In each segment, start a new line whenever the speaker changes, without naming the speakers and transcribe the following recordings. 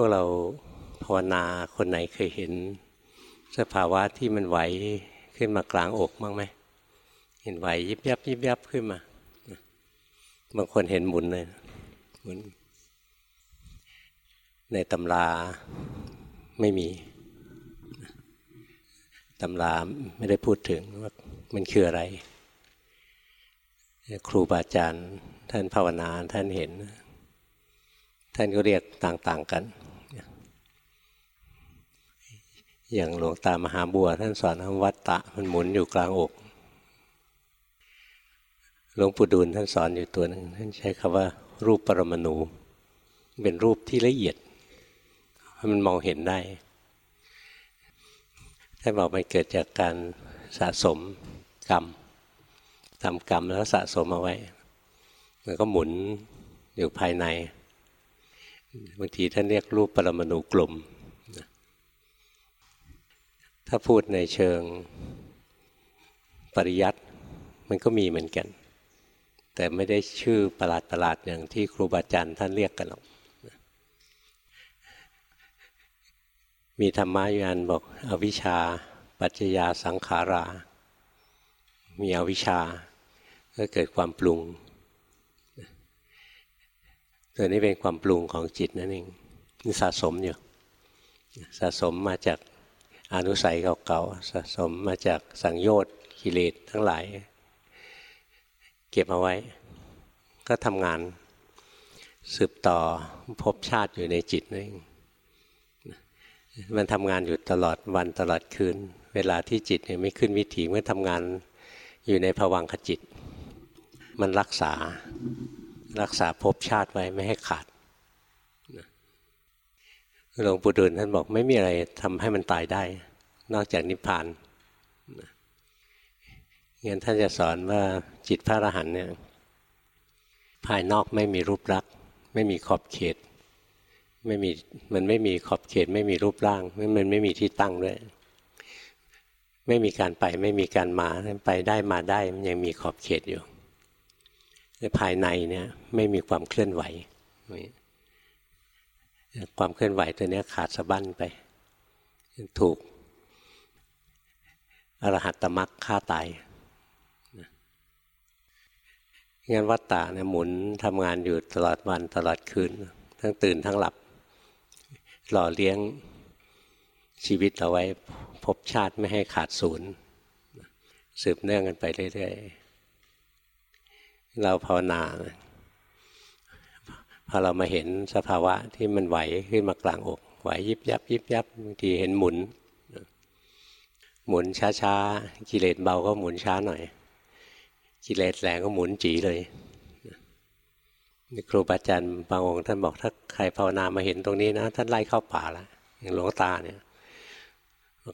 วกเราภาวนาคนไหนเคยเห็น สภาวะที่มันไหวขึ้นมากลางอกบ้างไหมเห็นไหวยิบยับยิบยับขึ้นมา บางคนเห็นหมุนเลยหมุนในตำราไม่มีตำราไม่ได้พูดถึงว่ามันคืออะไร ครูบาอาจารย์ท่านภาวนาท่านเห็น ท่านก็เรียกต่าง ๆ กัน อย่างหลวงตามหาบัว ท่านสอนวัตตะมันหมุนอยู่กลางอกหลวงปู่ดูลท่านสอนอยู่ตัวหนึ่งท่านใช้คำว่า รูปปรมาณูเป็นรูปที่ละเอียดมันมองเห็นได้ท่านบอกมันเกิดจากการสะสมกรรมทำกรรมแล้วสะสมเอาไว้มันก็หมุนอยู่ภายในบางทีท่านเรียกรูปปรมาณูกลม ถ้าพูดในเชิงปริยัติมันก็มีเหมือนกัน แต่ไม่ได้ชื่อประหลาดประหลาดอย่างที่ครูบาอาจารย์ท่านเรียกกันหรอกมีธรรมะยู่อันบอกอวิชชา ปัจจยาสังขารา มีอวิชชา ก็เกิดความปรุงตัวนี้เป็นความปรุงของจิตนั่นเองสะสมอยู่สะสมมาจาก อนุสัยเก่าๆสะสมมาจากสังโยชน์กิเลสทั้งหลาย เก็บเอาไว้ ก็ทำงานสืบต่อพบชาติอยู่ในจิตนั่นเองมันทำงานอยู่ตลอดวันตลอดคืน เวลาที่จิตเนี่ยไม่ขึ้นวิถีมื่อทำงานอยู่ในภวังขจิต มันรักษารักษาภพชาติไว้ไม่ให้ขาด หลวงปู่ดูลท่านบอกไม่มีอะไรทำให้มันตายได้ นอกจากนิพพานงั้นท่านจะสอนว่าจิตพระอรหันต์เนี่ยภายนอกไม่มีรูปลักษณ์ไม่มีขอบเขต ไม่มีมันไม่มีขอบเขต ไม่มีรูปร่างมันไม่มีที่ตั้งด้วยไม่มีการไปไม่มีการมาไปได้มาได้มันยังมีขอบเขตอยู่ในภายในเนี่ยไม่มีความเคลื่อนไหว ความเคลื่อนไหวตัวนี้ขาดสะบั้นไป ถูกอรหัตตมรรคฆ่าตายงั้นวัตตาเนี่ยหมุนทำงานอยู่ตลอดวันตลอดคืน ทั้งตื่นทั้งหลับ หล่อเลี้ยงชีวิตเอาไว้พบชาติไม่ให้ขาดศูนย์ สืบเนื่องกันไปเรื่อยๆ เราภาวนา พอเรามาเห็นสภาวะที่มันไหวขึ้นมากลางอก ไหวยิบยับยิบยับบางทีเห็นหมุน หมุนช้าๆกิเลสเบาก็หมุนช้าหน่อยกิเลสแรงก็หมุนจีเลยครูบาอาจารย์บางองค์ท่านบอกถ้าใครภาวนามาเห็นตรงนี้นะท่านไล่เข้าป่าละอย่างหลวงตาเนี่ย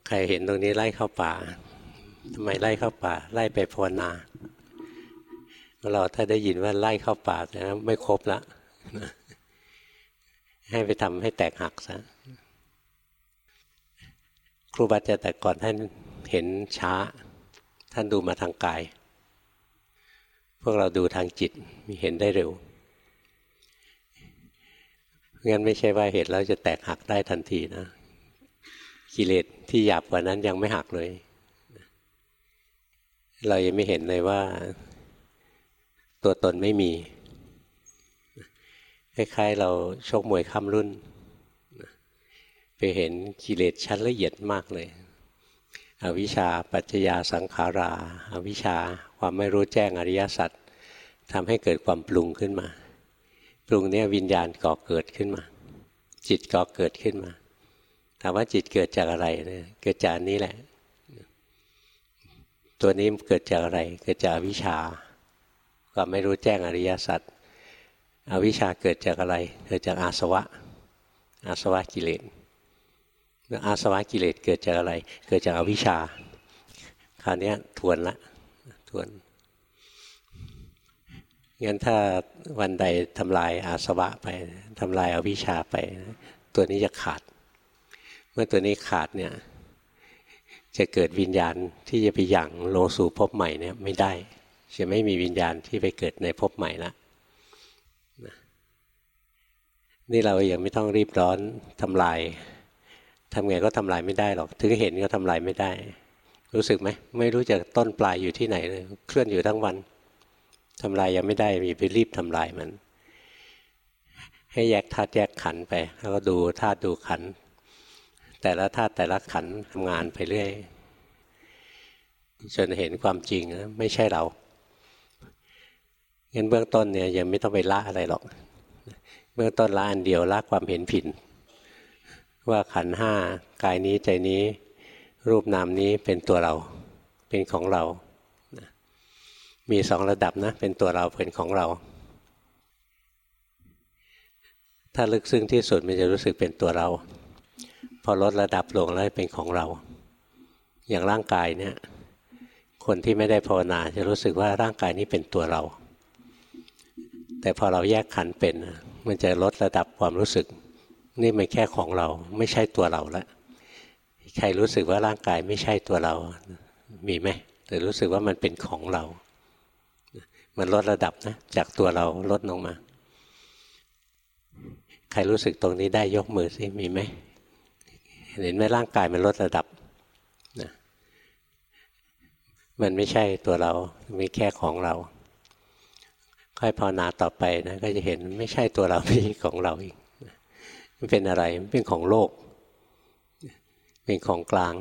ใครเห็นตรงนี้ไล่เข้าป่าทำไมไล่เข้าป่า ไล่ไปภาวนาเราถ้าได้ยินว่าไล่เข้าป่าแต่ไม่ครบละ ให้ไปทำให้แตกหักซะครูบาอาจารย์แต่ก่อนท่านเห็นช้า ท่านดูมาทางกาย พวกเราดูทางจิตมีเห็นได้เร็วงั้นไม่ใช่ว่าเห็นแล้วจะแตกหักได้ทันทีนะกิเลสที่หยาบกว่านั้นยังไม่หักเลย เรายังไม่เห็นเลยว่า ตัวตนไม่มี คล้ายๆ เราโชคมวยข้ามรุ่น ไปเห็นกิเลสชั้นละเอียดมากเลย อวิชชาปัจจยาสังขาราอาวิชชาความไม่รู้แจ้งอริยสัจทำให้เกิดความปรุงขึ้นมา ปรุงเนี่ยวิญญาณก่อเกิดขึ้นมา จิตก่อเกิดขึ้นมาถามว่าจิตเกิดจากอะไรเนี่ยเกิดจากนี้แหละ ตัวนี้เกิดจากอะไร เกิดจากวิชาก็ไม่รู้แจ้งอริยสัจ อวิชชาเกิดจากอะไร เกิดจากอาสวะ อาสวะกิเลสอาสวะกิเลสเกิดจากอะไร เกิดจากอวิชชา คราวนี้ทวนละทวนงั้นถ้าวันใดทำลายอาสวะไปทำลายอาวิชชาไป ตัวนี้จะขาด เมื่อตัวนี้ขาดเนี่ยจะเกิดวิญญาณที่จะไปหยั่งโลสู่ภพใหม่เนี่ยไม่ได้ จะไม่มีวิญญาณที่ไปเกิดในภพใหม่ละ นี่เรายังไม่ต้องรีบร้อนทำลายทำไงก็ทำลายไม่ได้หรอก ถึงเห็นก็ทำลายไม่ได้ รู้สึกไหม ไม่รู้จะต้นปลายอยู่ที่ไหนเลยเคลื่อนอยู่ทั้งวันทำลายยังไม่ได้มีไปรีบทำลายมัน ให้แยกธาตุแยกขันไป แล้วก็ดูธาตุดูขัน แต่ละธาตุแต่ละขันทำงานไปเรื่อยจนเห็นความจริงนะไม่ใช่เรางั้นเบื้องต้นเนี่ยยังไม่ต้องไปละอะไรหรอก เบื้องต้นละอันเดียวละความเห็นผิด ว่าขันห้ากายนี้ใจนี้ รูปนามนี้เป็นตัวเรา เป็นของเรา มีสองระดับนะ เป็นตัวเราเป็นของเรา ถ้าลึกซึ้งที่สุดมันจะรู้สึกเป็นตัวเรา พอลดระดับลงแล้วเป็นของเรา อย่างร่างกายเนี่ยคนที่ไม่ได้ภาวนาจะรู้สึกว่าร่างกายนี้เป็นตัวเรา แต่พอเราแยกขันเป็น มันจะลดระดับความรู้สึก นี่มันแค่ของเราไม่ใช่ตัวเราแล้วใครรู้สึกว่าร่างกายไม่ใช่ตัวเรา มีไหมหรือรู้สึกว่ามันเป็นของเรา มันลดระดับนะจากตัวเราลดลงมา ใครรู้สึกตรงนี้ได้ยกมือสิมีไหมเห็นไหมร่างกายมันลดระดับนะมันไม่ใช่ตัวเราไม่แค่ของเรา ค่อยภาวนาต่อไปนะก็จะเห็นไม่ใช่ตัวเราไม่ใช่ของเราอีกมันเป็นอะไรมันเป็นของโลก เป็นของกลาง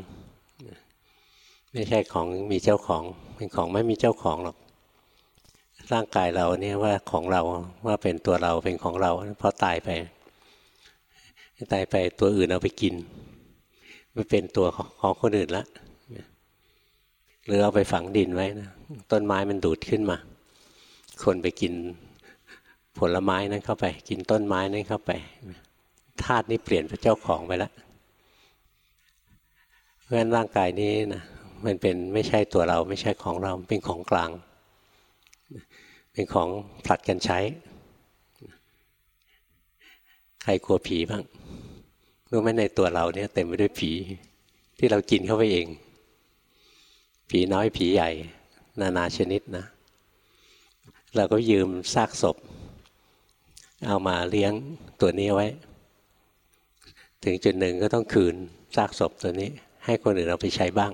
ไม่ใช่ของมีเจ้าของ เป็นของไม่มีเจ้าของหรอกร่างกายเราเนี่ยว่าของเราว่าเป็นตัวเราเป็นของเราพอตายไปตายไปตัวอื่นเอาไปกินไมันเป็นตัวของคนอื่นละหรือเอาไปฝังดินไว้นะต้นไม้มันดูดขึ้นมา คนไปกินผลไม้นั้นเข้าไป กินต้นไม้นั้นเข้าไปธาตุนี้เปลี่ยนเป็นเจ้าของไปแล้วเพราะฉะนั้นร่างกายนี้นะมันเป็นไม่ใช่ตัวเราไม่ใช่ของเราเป็นของกลาง เป็นของผลัดกันใช้ ใครกลัวผีบ้างรู้ไหมในตัวเราเนี่ยเต็มไปด้วยผี ที่เรากินเข้าไปเอง ผีน้อยผีใหญ่ นานาชนิดนะ เราก็ยืมซากศพ เอามาเลี้ยงตัวนี้ไว้ ถึงจุดหนึ่งก็ต้องคืนซากศพตัวนี้ ให้คนอื่นเอาไปใช้บ้าง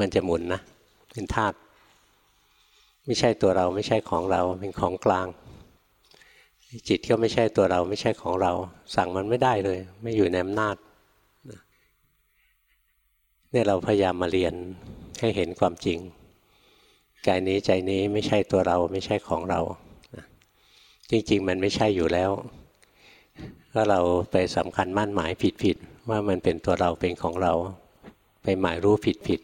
มันจะหมุนนะ เป็นธาตุไม่ใช่ตัวเราไม่ใช่ของเราเป็นของกลาง จิตก็ไม่ใช่ตัวเราไม่ใช่ของเรา สั่งมันไม่ได้เลย ไม่อยู่ในอำนาจเนี่ยเราพยายามมาเรียนให้เห็นความจริง กายนี้ใจนี้ไม่ใช่ตัวเราไม่ใช่ของเรา จริง ๆ มันไม่ใช่อยู่แล้ว ก็เราไปสำคัญมั่นหมายผิดผิดว่ามันเป็นตัวเราเป็นของเรา ไปหมายรู้ผิดผิด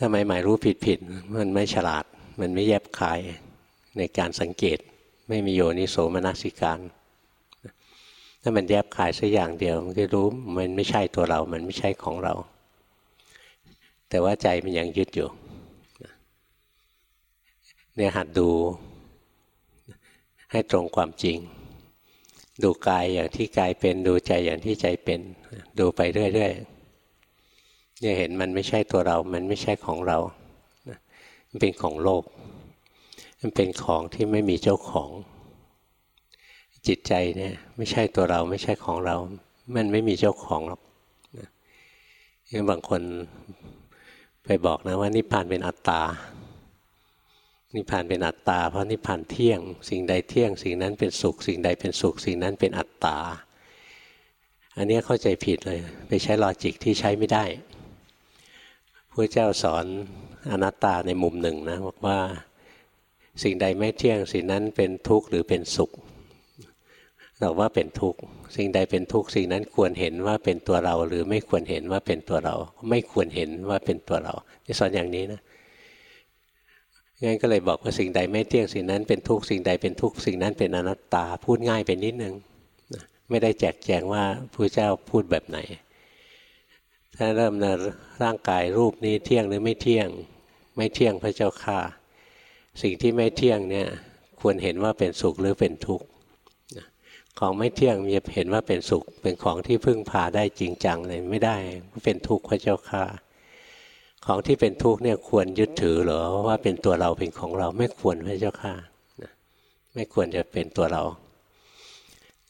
ทำไมหมายรู้ผิดผิดมันไม่ฉลาด มันไม่แยบคายในการสังเกต ไม่มีโยนิโสมนสิการถ้ามันแยบคายสักอย่างเดียว มันก็รู้มันไม่ใช่ตัวเรา มันไม่ใช่ของเรา แต่ว่าใจมันยังยึดอยู่ เนี่ยหัดดูให้ตรงความจริง ดูกายอย่างที่กายเป็นดูใจอย่างที่ใจเป็น ดูไปเรื่อยๆเนี่ยเห็นมันไม่ใช่ตัวเรา มันไม่ใช่ของเรา มันเป็นของโลก มันเป็นของที่ไม่มีเจ้าของ จิตใจเนี่ยไม่ใช่ตัวเราไม่ใช่ของเรา มันไม่มีเจ้าของหรอกยังบางคนไปบอกนะว่านิพพานเป็นอัตตา นิพพานเป็นอัตตา เพราะนิพพานเที่ยง สิ่งใดเที่ยง สิ่งนั้นเป็นสุข สิ่งใดเป็นสุข สิ่งนั้นเป็นอัตตา อันนี้เข้าใจผิดเลย ไปใช้ลอจิกที่ใช้ไม่ได้พระเจ้าสอนอนัตตาในมุมหนึ่งนะบอกว่าสิ่งใดไม่เที่ยง สิ่งนั้นเป็นทุกข์หรือเป็นสุขเราว่าเป็นทุกข์ สิ่งใดเป็นทุกข์สิ่งนั้นควรเห็นว่าเป็นตัวเรา หรือไม่ควรเห็นว่าเป็นตัวเรา ไม่ควรเห็นว่าเป็นตัวเราที่สอนอย่างนี้นะ งั้นก็เลยบอกว่าสิ่งใดไม่เที่ยงสิ่งนั้นเป็นทุกสิ่งใดเป็นทุกสิ่งนั้นเป็นอนัตตาพูดง่ายไปนิดนึงไม่ได้แจกแจงว่าพระเจ้าพูดแบบไหน ถ้าเริ่มนะร่างกายรูปนี้เที่ยงหรือไม่เที่ยง ไม่เที่ยงพระเจ้าค่าสิ่งที่ไม่เที่ยงเนี่ยควรเห็นว่าเป็นสุขหรือเป็นทุกข์ของไม่เที่ยงมีเห็นว่าเป็นสุข เป็นของที่พึ่งพาได้จริงจังเลยไม่ได้เป็นทุกข์พระเจ้าค่า ของที่เป็นทุกข์เนี่ยควรยึดถือหรอว่าเป็นตัวเราเป็นของเราไม่ควรพระเจ้าค่ะไม่ควรจะเป็นตัวเรา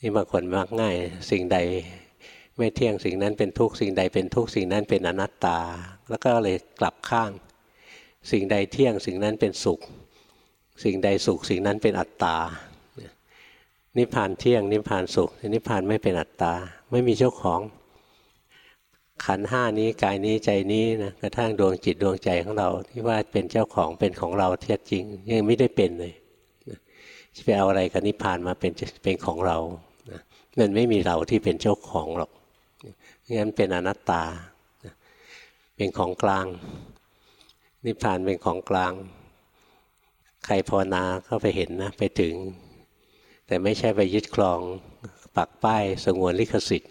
นี่บางคนมักง่าย สิ่งใดไม่เที่ยงสิ่งนั้นเป็นทุกข์สิ่งใดเป็นทุกข์สิ่งนั้นเป็นอนัตตา แล้วก็เลยกลับข้าง สิ่งใดเที่ยงสิ่งนั้นเป็นสุข สิ่งใดสุขสิ่งนั้นเป็นอัตตา นิพพานเที่ยงนิพพานสุข นิพพานไม่เป็นอัตตา ไม่มีเจ้าของ ขันห้านี้กายนี้ใจนี้นะกระทั่งดวงจิตดวงใจของเรา ที่ว่าเป็นเจ้าของเป็นของเราเทียจริง ยังไม่ได้เป็นเลยจะไปเอาอะไรกับนิพพานมาเป็นเป็นของเรามันไม่มีเราที่เป็นเจ้าของหรอกงั้นเป็นอนัตตา เป็นของกลาง นิพพานเป็นของกลาง ใครภาวนาก็ไปเห็นนะไปถึง แต่ไม่ใช่ไปยึดครองปักป้ายสงวนลิขสิทธิ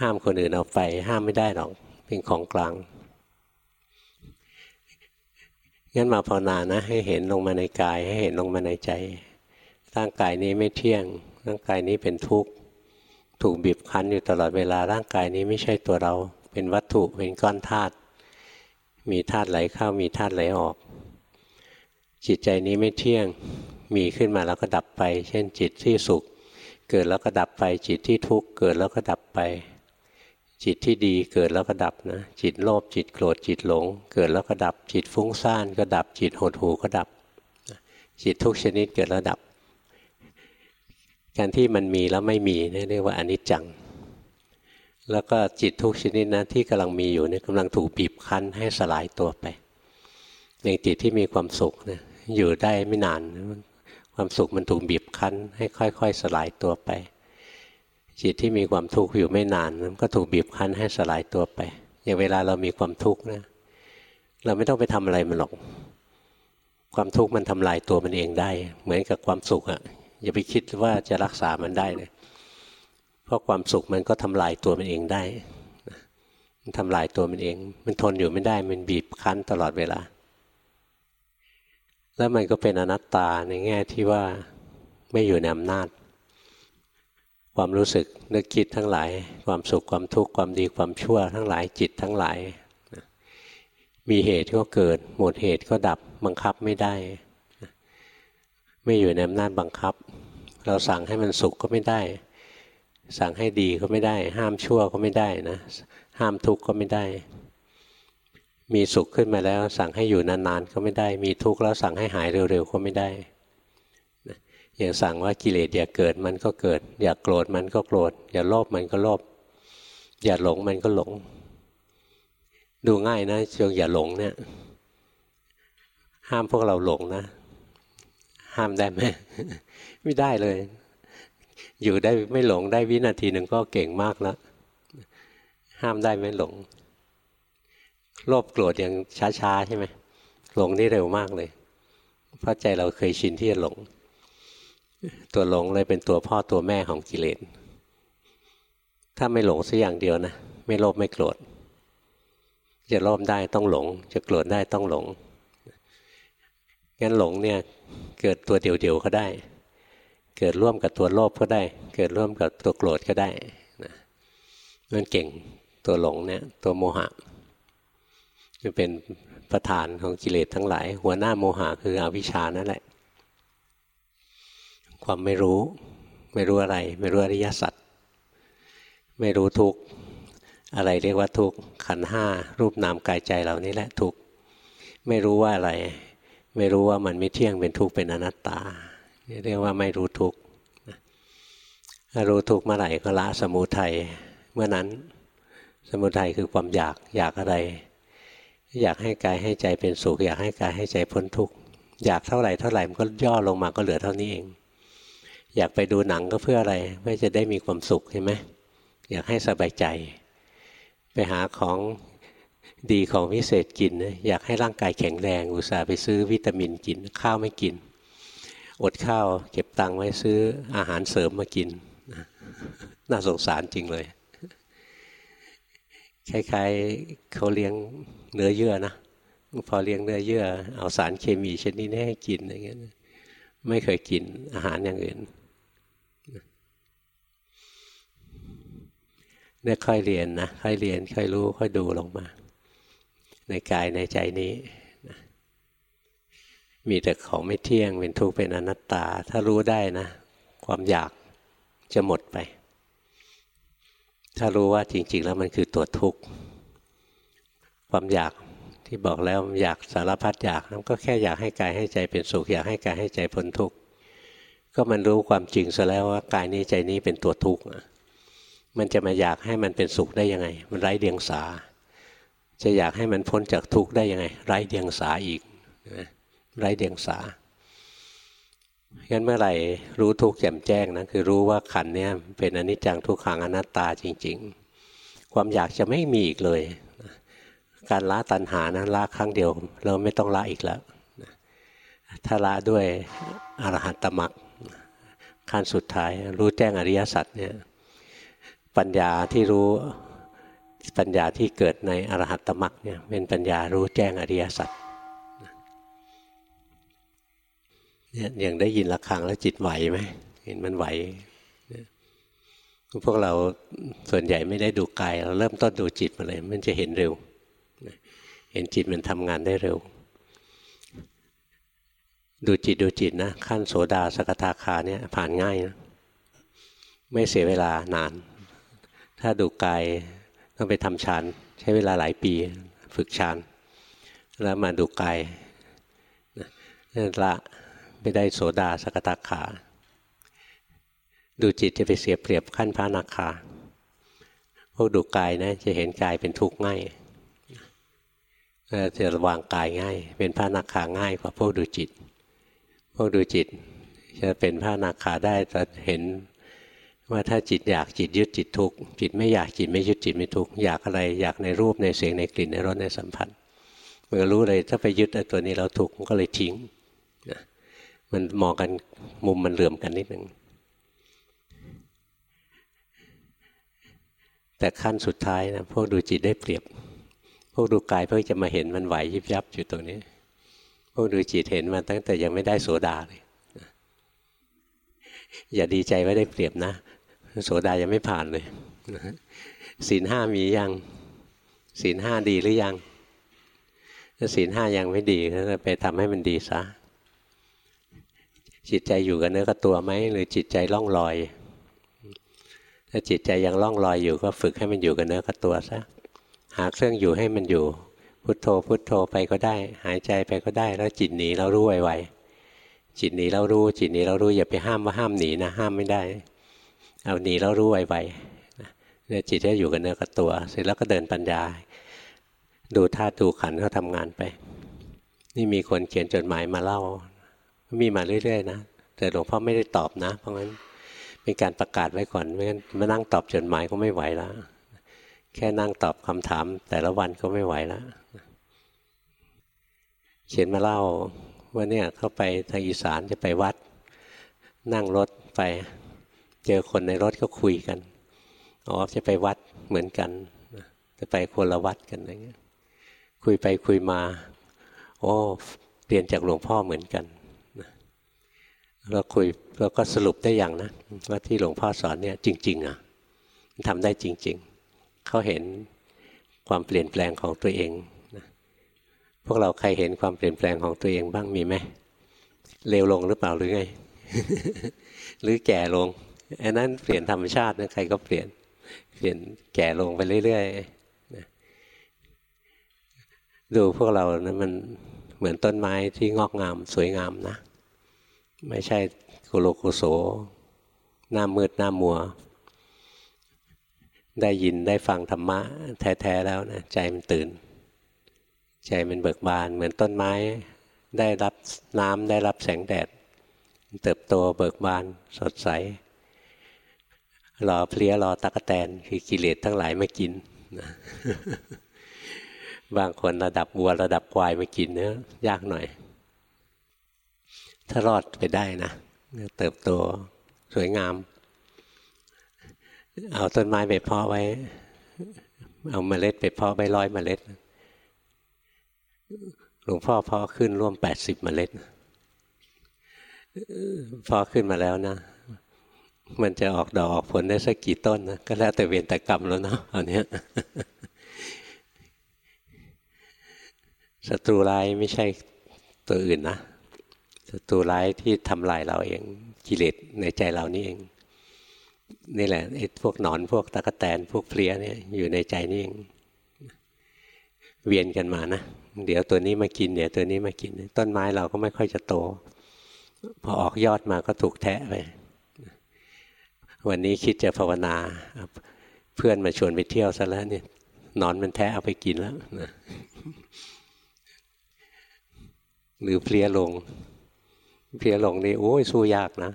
ห้ามคนอื่นเอาไป ห้ามไม่ได้หรอก เป็นของกลาง งั้นมาภาวนานะ ให้เห็นลงมาในกาย ให้เห็นลงมาในใจ ร่างกายนี้ไม่เที่ยง ร่างกายนี้เป็นทุกข์ ถูกบีบคั้นอยู่ตลอดเวลา ร่างกายนี้ไม่ใช่ตัวเรา เป็นวัตถุ เป็นก้อนธาตุ มีธาตุไหลเข้า มีธาตุไหลออก จิตใจนี้ไม่เที่ยง มีขึ้นมาแล้วก็ดับไป เช่นจิตที่สุขเกิดแล้วก็ดับไปจิตที่ทุกข์เกิดแล้วก็ดับไป จิตที่ดีเกิดแล้วก็ดับนะ จิตโลภจิตโกรธจิตหลง เกิดแล้วก็ดับ จิตฟุ้งซ่านก็ดับ จิตหดหูก็ดับ จิตทุกชนิดเกิดแล้วดับ การที่มันมีแล้วไม่มีนี่เรียกว่าอนิจจัง แล้วก็จิตทุกชนิดนะที่กำลังมีอยู่นี่กำลังถูกบีบคั้นให้สลายตัวไปอย่างจิตที่มีความสุขนะอยู่ได้ไม่นานความสุขมันถูกบีบคั้น ให้ค่อย ๆ สลายตัวไป จิตที่มีความทุกข์อยู่ไม่นานมันก็ถูกบีบคั้นให้สลายตัวไป อย่างเวลาเรามีความทุกข์นะเราไม่ต้องไปทำอะไรมันหรอก ความทุกข์มันทำลายตัวมันเองได้ เหมือนกับความสุขอะอย่าไปคิดว่าจะรักษามันได้เลยเพราะความสุขมันก็ทำลายตัวมันเองได้มันทำลายตัวมันเอง มันทนอยู่ไม่ได้ มันบีบคั้นตลอดเวลา แล้วมันก็เป็นอนัตตาในแง่ที่ว่าไม่อยู่ในอำนาจ ความรู้สึกนึกคิดทั้งหลาย ความสุขความทุกข์ความดีความชั่วทั้งหลายจิตทั้งหลาย มีเหตุก็เกิด หมดเหตุก็ดับบังคับไม่ได้ ไม่อยู่ในอำนาจบังคับ เราสั่งให้มันสุขก็ไม่ได้ สั่งให้ดีก็ไม่ได้ ห้ามชั่วก็ไม่ได้นะ ห้ามทุกข์ก็ไม่ได้ มีสุขขึ้นมาแล้ว สั่งให้อยู่นานๆก็ไม่ได้ มีทุกข์แล้วสั่งให้หายเร็วๆก็ไม่ได้ ย่างสั่งว่ากิเลสอย่าเกิดมันก็เกิด อย่าโกรธมันก็โกรธ อย่าโลภมันก็โลภอย่าหลงมันก็หลง ดูง่ายนะจงอย่าหลงเนี่ย ห้ามพวกเราหลงนะ ห้ามได้ไหมไม่ได้เลย อยู่ได้ไม่หลงได้วินาทีหนึ่งก็เก่งมากแล้วห้ามได้ไหมหลง โลภโกรธยังช้าๆใช่ไหมหลงนี่เร็วมากเลย เพราะใจเราเคยชินที่จะหลง ตัวหลงเลยเป็นตัวพ่อตัวแม่ของกิเลส ถ้าไม่หลงสักอย่างเดียวนะ ไม่โลภไม่โกรธ จะโลภได้ต้องหลง จะโกรธได้ต้องหลง งั้นหลงเนี่ยเกิดตัวเดี่ยวๆก็ได้ เกิดร่วมกับตัวโลภก็ได้ เกิดร่วมกับตัวโกรธก็ได้นะมันเก่งตัวหลงเนี่ยตัวโมหะจะเป็นประธานของกิเลสทั้งหลาย หัวหน้าโมหะคืออวิชานั่นแหละ ความไม่รู้ ไม่รู้อะไร ไม่รู้อริยสัจไม่รู้ทุกอะไรเรียกว่าทุกขันห้ารูปนามกายใจเหล่านี้แหละทุกไม่รู้ว่าอะไร ไม่รู้ว่ามันไม่เที่ยงเป็นทุกข์เป็นอนัตตาเรียกว่าไม่รู้ทุกข์รู้ทุกข์เมื่อไหร่ก็ละสมุทัยเมื่อนั้นสมุทัยคือความอยากอยากอะไร อยากให้กายให้ใจเป็นสุขอยากให้กายให้ใจพ้นทุกข์อยากเท่าไหร่เท่าไหร่มันก็ย่อลงมาก็เหลือเท่านี้เอง อยากไปดูหนังก็เพื่ออะไรเพื่อจะได้มีความสุขใช่ไหมอยากให้สบายใจ ไปหาของดีของพิเศษกิน อยากให้ร่างกายแข็งแรงอุตส่าห์ไปซื้อวิตามินกิน ข้าวไม่กิน อดข้าวเก็บตังค์ไว้ซื้ออาหารเสริมมากิน น่าสงสารจริงเลยคล้ายๆเขาเลี้ยงเนื้อเยื่อนะพอเลี้ยงเนื้อเยื่อ เอาสารเคมีชนิดนี้ให้กินอย่างเงี้ยไม่เคยกินอาหารอย่างอื่น เนี่ยค่อยเรียนนะค่อยเรียนค่อยรู้ค่อยดูลงมา ในกายในใจนี้นะมีแต่ของไม่เที่ยงเป็นทุกข์เป็นอนัตตา ถ้ารู้ได้นะ ความอยากจะหมดไป ถ้ารู้ว่าจริง ๆ แล้วมันคือตัวทุกข์ความอยากที่บอกแล้วอยากสารพัดอยากนั่นก็แค่อยากให้กายให้ใจเป็นสุขอยากให้กายให้ใจพ้นทุกข์ก็มันรู้ความจริงซะแล้วว่ากายนี้ใจนี้เป็นตัวทุกข์ มันจะมาอยากให้มันเป็นสุขได้ยังไง มันไร้เดียงสา จะอยากให้มันพ้นจากทุกข์ได้ยังไง ไร้เดียงสาอีกไร้เดียงสางั้นเมื่อไหร่รู้ทุกข์แจ่มแจ้งนะคือรู้ว่าขันเนี่ยเป็นอนิจจังทุกขังอนัตตาจริง ๆ ความอยากจะไม่มีอีกเลย การละตัณหานะละครั้งเดียว เราไม่ต้องละอีกแล้วถ้าละด้วยอรหัตตมรรคขั้นสุดท้ายรู้แจ้งอริยสัจเนี่ย ปัญญาที่รู้ปัญญาที่เกิดในอรหัตตมรรคเนี่ยเป็นปัญญารู้แจ้งอริยสัจเนี่ยยังได้ยินระฆังแล้วจิตไหวไหมเห็นมันไหวพวกเราส่วนใหญ่ไม่ได้ดูกายเราเริ่มต้นดูจิตมาเลย มันจะเห็นเร็ว เห็นจิตมันทำงานได้เร็ว ดูจิตดูจิตนะขั้นโสดาสกทาคาเนี่ยผ่านง่ายนะไม่เสียเวลานาน ถ้าดูกายต้องไปทำฌานใช้เวลาหลายปีฝึกฌานแล้วมาดูกายนั่ละไม่ได้โสดาสกตาขา ดูจิตจะไปเสียเปรียบขั้นพระนาคาพวกดูกายนะจะเห็นกายเป็นทุกข์ง่ายจะระวางกายง่าย เป็นพระนาคาง่ายกว่าพวกดูจิต พวกดูจิตจะเป็นพระนาคาได้จะเห็น ว่าถ้าจิตอยากจิตยึดจิตทุกข์จิตไม่อยากจิตไม่ยึดจิตไม่ทุกข์อยากอะไรอยากในรูปในเสียงในกลิ่นในรสในสัมผัสมันก็รู้เลยถ้าไปยึดตัวนี้เราทุกข์มันก็เลยทิ้งมันมองกันมุมมันเหลื่อมกันนิดหนึ่งแต่ขั้นสุดท้ายนะพวกดูจิตได้เปรียบ พวกดูกายเพื่อจะมาเห็นมันไหวยิบยับอยู่ตรงนี้ พวกดูจิตเห็นมันตั้งแต่ยังไม่ได้โสดาเลยอย่าดีใจว่าได้เปรียบนะ โสดายังไม่ผ่านเลยศีลห้ามียังศีลห้าดีหรือยังถ้าศีลห้ายังไม่ดีก็ไปทำให้มันดีซะจิตใจอยู่กับเนื้อกับตัวไหมหรือจิตใจล่องลอย ถ้าจิตใจยังล่องลอยอยู่ก็ฝึกให้มันอยู่กับเนื้อกับตัวซะหาเครื่องอยู่ให้มันอยู่ พุทโธพุทโธไปก็ได้ หายใจไปก็ได้ แล้วจิตหนีเรารู้ไวๆจิตหนีเรารู้ จิตหนีเรารู้อย่าไปห้ามว่าห้ามหนีนะห้ามไม่ได้ เอาหนีเรารู้ไวๆเนี่ยจิตจะอยู่กับเนื้อกับตัว เสร็จแล้วก็เดินปัญญา ดูธาตุดูขันเขาทำงานไป นี่มีคนเขียนจดหมายมาเล่า มีมาเรื่อยๆนะแต่หลวงพ่อไม่ได้ตอบนะ เพราะงั้นเป็นการประกาศไว้ก่อนไม่งั้นมานั่งตอบจดหมายก็ไม่ไหวแล้วแค่นั่งตอบคำถาม แต่ละวันก็ไม่ไหวแล้วเขียนมาเล่าว่าเนี่ยเข้าไปทางอีสานจะไปวัด นั่งรถไป เจอคนในรถก็คุยกันอ๋อจะไปวัดเหมือนกันจะไปคนละวัดกันอะไรเงี้ยคุยไปคุยมา โอ้เรียนจากหลวงพ่อเหมือนกันเราคุยเราก็สรุปได้อย่างนะว่าที่หลวงพ่อสอนเนี่ยจริง ๆ อะทำได้จริง ๆ เขาเห็นความเปลี่ยนแปลงของตัวเองนะพวกเราใครเห็นความเปลี่ยนแปลงของตัวเองบ้างมีไหมเร็วลงหรือเปล่าหรือไง หรือแก่ลง อันนั้นเปลี่ยนธรรมชาตินะใครก็เปลี่ยน เปลี่ยนแก่ลงไปเรื่อยๆดูพวกเรานะมันเหมือนต้นไม้ที่งอกงามสวยงามนะ ไม่ใช่กุโลกุโสหน้ามืดหน้ามัว ได้ยินได้ฟังธรรมะ แท้ๆแล้วนะใจมันตื่น ใจมันเบิกบาน เหมือนต้นไม้ ได้รับน้ำได้รับแสงแดด เติบโตเบิกบานสดใส รอเพลี้ยรอตะกะแตนคือกิเลสทั้งหลายมากินนะบางคนระดับวัวระดับควายมากินเนื้อยากหน่อย ถ้ารอดไปได้นะเติบโตสวยงาม เอาต้นไม้ไปเพาะไว้ เอาเมล็ดไปเพาะไว้ร้อยเมล็ดหลวงพ่อเพาะขึ้นร่วมแปดสิบเมล็ดพอขึ้นมาแล้วนะ มันจะออกดอกออกผลได้สักกี่ต้นนะก็แล้วแต่เวรแต่กรรมแล้วเนาะอันนี้ศัตรูร้ายไม่ใช่ตัวอื่นนะศัตรูร้ายที่ทำลายเราเองกิเลสในใจเรานี่เอง นี่แหละไอ้พวกหนอนพวกตะกะแตนพวกเพลียเนี่ยอยู่ในใจนี่เองเวียนกันมานะเดี๋ยวตัวนี้มากินเดี๋ยวตัวนี้มากิน ต้นไม้เราก็ไม่ค่อยจะโต พอออกยอดมาก็ถูกแทะไป วันนี้คิดจะภาวนา เพื่อนมาชวนไปเที่ยวซะแล้วเนี่ยนอนมันแทะเอาไปกินแล้วนะหรือเพลียลง เพลียลงนี่โอ้ยสู้ยากนะ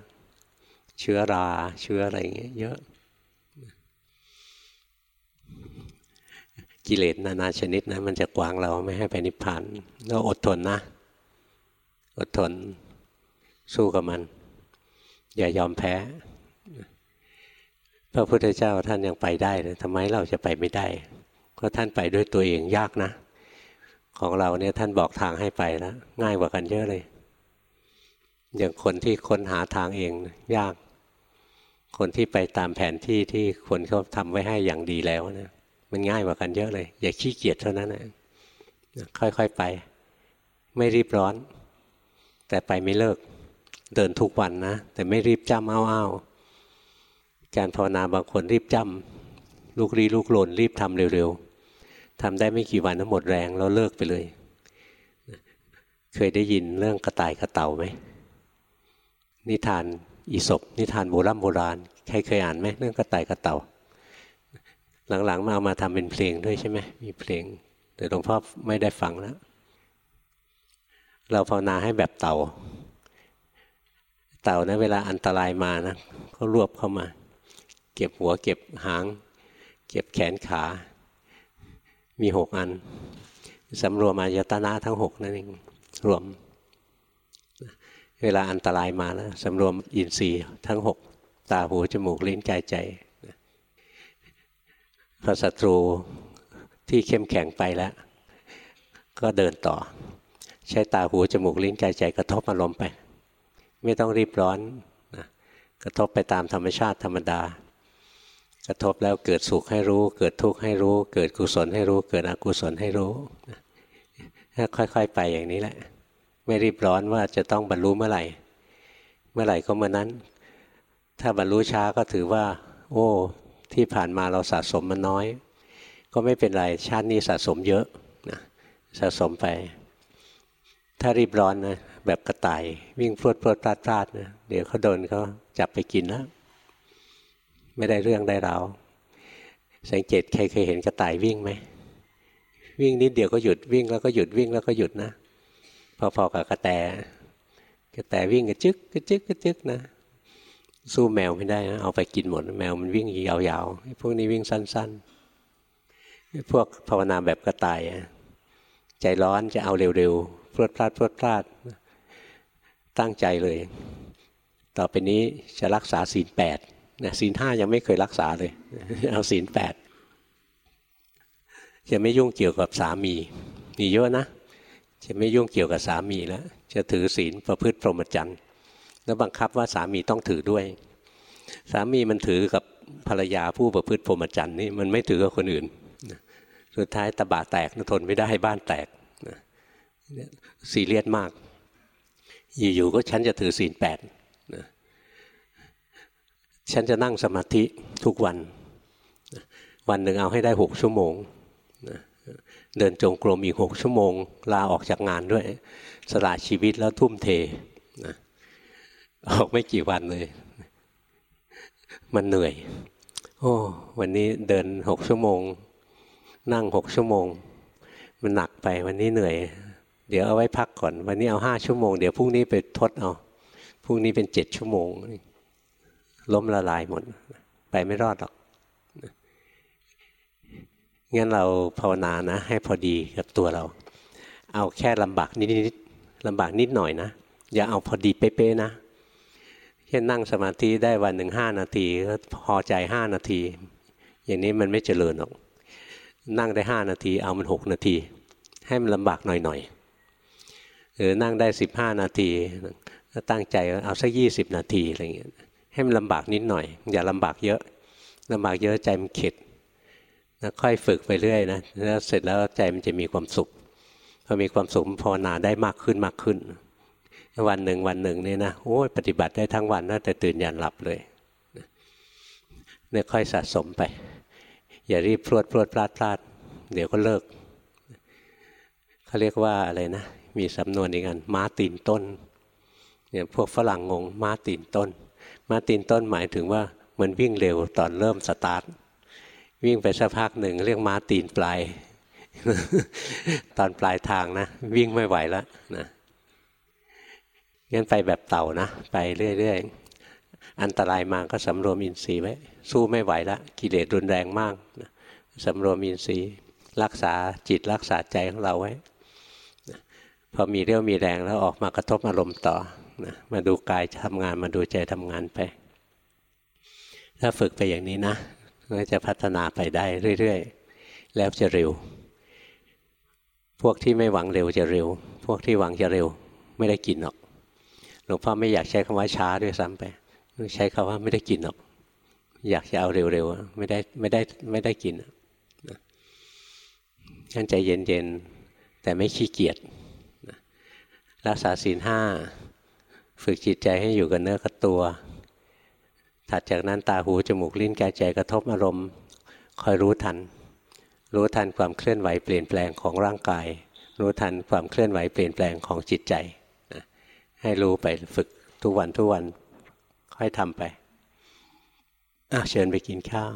เชื้อรา เชื้ออะไรอย่างเงี้ยเยอะ กิเลสนานาชนิดนะมันจะกวางเราไม่ให้ไปนิพพานเราอดทนนะ อดทน สู้กับมัน อย่ายอมแพ้ พระพุทธเจ้าท่านยังไปได้เลยทำไมเราจะไปไม่ได้ ก็ท่านไปด้วยตัวเองยากนะ ของเราเนี่ยท่านบอกทางให้ไปแล้วง่ายกว่ากันเยอะเลย อย่างคนที่ค้นหาทางเองยาก คนที่ไปตามแผนที่ที่คนเขาทำไว้ให้อย่างดีแล้วนะมันง่ายกว่ากันเยอะเลย อย่าขี้เกียจเท่านั้นนะค่อยๆไป ไม่รีบร้อน แต่ไปไม่เลิก เดินทุกวันนะ แต่ไม่รีบจ้ำอ้าว การภาวนาบางคนรีบจำลูกรีลูกหล่นรีบทำเร็วๆทำได้ไม่กี่วันทั้งหมดแรงแล้วเลิกไปเลย เคยได้ยินเรื่องกระต่ายกระเต่าไหมนิทานอีศบนิทานโบราณโบราณใครเคยอ่านไหมเรื่องกระต่ายกระเต่า หลังๆมาเอามาทำเป็นเพลงด้วยใช่ไหมมีเพลง แต่หลวงพ่อไม่ได้ฟังแล้วเราภาวนาให้แบบเต่า เต่านะเวลาอันตรายมานะเขารวบเข้ามา เก็บหัว เก็บหาง เก็บแขนขา มีหกอันสำรวมอายตนะทั้งหกนั่นเองรวม เวลาอันตรายมาแล้วสำรวมอินทรีย์ทั้งหกตาหูจมูกลิ้นกายใจพอศัตรูที่เข้มแข็งไปแล้ว ก็เดินต่อ ใช้ตาหูจมูกลิ้นกายใจกระทบอารมณ์ไป ไม่ต้องรีบร้อนนะกระทบไปตามธรรมชาติธรรมดา กระทบแล้วเกิดสุขให้รู้ เกิดทุกข์ให้รู้ เกิดกุศลให้รู้ เกิดอกุศลให้รู้ถ้าค่อย ๆ ไปอย่างนี้แหละ ไม่รีบร้อนว่าจะต้องบรรลุเมื่อไหร่ เมื่อไหร่ก็เมื่อนั้น ถ้าบรรลุช้าก็ถือว่า โอ้ที่ผ่านมาเราสะสมมันน้อย ก็ไม่เป็นไรชาตินี้สะสมเยอะนะสะสมไป ถ้ารีบร้อนนะแบบกระต่ายวิ่งพรวดพรวดพลาดพลาดนะเดี๋ยวเขาโดนเขาจับไปกินแล้ว ไม่ได้เรื่องได้ราวสังเกตใครเคยเห็นกระต่ายวิ่งไหมวิ่งนิดเดียวก็หยุดวิ่งแล้วก็หยุดวิ่งแล้วก็หยุดนะ พอๆกับกระแตกระแตวิ่งกระจึกกระจึกกระจึกนะ สู้แมวไม่ได้นะเอาไปกินหมดแมวมันวิ่งยาวๆพวกนี้วิ่งสั้นๆพวกภาวนาแบบกระต่ายใจร้อนจะเอาเร็วๆพรวดพลาดพรวดพลาดตั้งใจเลย ต่อไปนี้จะรักษาศีลแปด นะศีลห้ายังไม่เคยรักษาเลย เอาศีลแปดจะไม่ยุ่งเกี่ยวกับสามีมีเยอะนะ จะไม่ยุ่งเกี่ยวกับสามีแล้ว จะถือศีลประพฤติพรหมจรรย์แล้วบังคับว่าสามีต้องถือด้วย สามีมันถือกับภรรยาผู้ประพฤติพรหมจรรย์นี่มันไม่ถือกับคนอื่น สุดท้ายตะบะแตกทนไม่ได้ให้บ้านแตกสีเลียดมาก อยู่ๆก็ฉันจะถือศีลแปด ฉันจะนั่งสมาธิทุกวัน วันหนึ่งเอาให้ได้หกชั่วโมง เดินจงกรมอีกหกชั่วโมง ลาออกจากงานด้วย สละชีวิตแล้วทุ่มเทออกไม่กี่วันเลย มันเหนื่อย โอ้วันนี้เดินหกชั่วโมง นั่งหกชั่วโมง มันหนักไปวันนี้เหนื่อย เดี๋ยวเอาไว้พักก่อน วันนี้เอาห้าชั่วโมง เดี๋ยวพรุ่งนี้ไปทดเอาพรุ่งนี้เป็นเจ็ดชั่วโมง ล้มละลายหมด ไปไม่รอดหรอกงั้นเราภาวนานะ ให้พอดีกับตัวเรา เอาแค่ลำบากนิดๆลำบากนิดหน่อยนะ อย่าเอาพอดีเป๊ะๆนะเช่นนั่งสมาธิได้วันหนึ่งห้านาทีก็พอใจห้านาที อย่างนี้มันไม่เจริญหรอก นั่งได้ห้านาทีเอามันหกนาที ให้มันลำบากหน่อยๆหรือนั่งได้สิบห้านาทีก็ตั้งใจเอาสักยี่สิบนาทีอะไรอย่างเงี้ย ให้มันลำบากนิดหน่อย อย่าลำบากเยอะลำบากเยอะใจมันเข็ดนะค่อยฝึกไปเรื่อยนะแล้วเสร็จแล้วใจมันจะมีความสุขพอมีความสุขภาวนาได้มากขึ้นมากขึ้น วันหนึ่งวันหนึ่งนี่นะโอ้ยปฏิบัติได้ทั้งวันนะแต่ตื่นยันหลับเลยเนี่ยค่อยสะสมไป อย่ารีบพรวดพรวดพลาดพลาด เดี๋ยวก็เลิกเขาเรียกว่าอะไรนะ มีสำนวนอีกอันม้าตีนต้นเนี่ยพวกฝรั่งงงม้าตีนต้น มาตีนต้นหมายถึงว่ามันวิ่งเร็วตอนเริ่มสตาร์ทวิ่งไปสักพักหนึ่งเรียกม้าตีนปลาย ตอนปลายทางนะ วิ่งไม่ไหวแล้วนะงั้นไปแบบเต่านะ ไปเรื่อยๆ อันตรายมาก็สำรวมอินทรีย์ไว้สู้ไม่ไหวแล้วกิเลสรุนแรงมากนะสำรวมอินทรีย์ รักษาจิตรักษาใจของเราไว้พอมีเรี่ยวมีแรงแล้วออกมากระทบอารมณ์ต่อ นะมาดูกายทำงานมาดูใจทำงานไป ถ้าฝึกไปอย่างนี้นะก็จะพัฒนาไปได้เรื่อยๆ แล้วจะเร็ว พวกที่ไม่หวังเร็วจะเร็ว พวกที่หวังจะเร็วไม่ได้กินหรอก หลวงพ่อไม่อยากใช้คำว่าช้าด้วยซ้ำไป ใช้คำว่าไม่ได้กินหรอก อยากจะเอาเร็วๆไม่ได้ไม่ได้ไม่ได้กินงั้นใจเย็นๆแต่ไม่ขี้เกียจรักษาศีลห้า ฝึกจิตใจให้อยู่กับเนื้อกับตัว ถัดจากนั้นตาหูจมูกลิ้นกายใจกระทบอารมณ์ คอยรู้ทัน รู้ทันความเคลื่อนไหวเปลี่ยนแปลงของร่างกาย รู้ทันความเคลื่อนไหวเปลี่ยนแปลงของจิตใจให้รู้ไปฝึกทุกวันทุกวันค่อยทำไปเชิญไปกินข้าว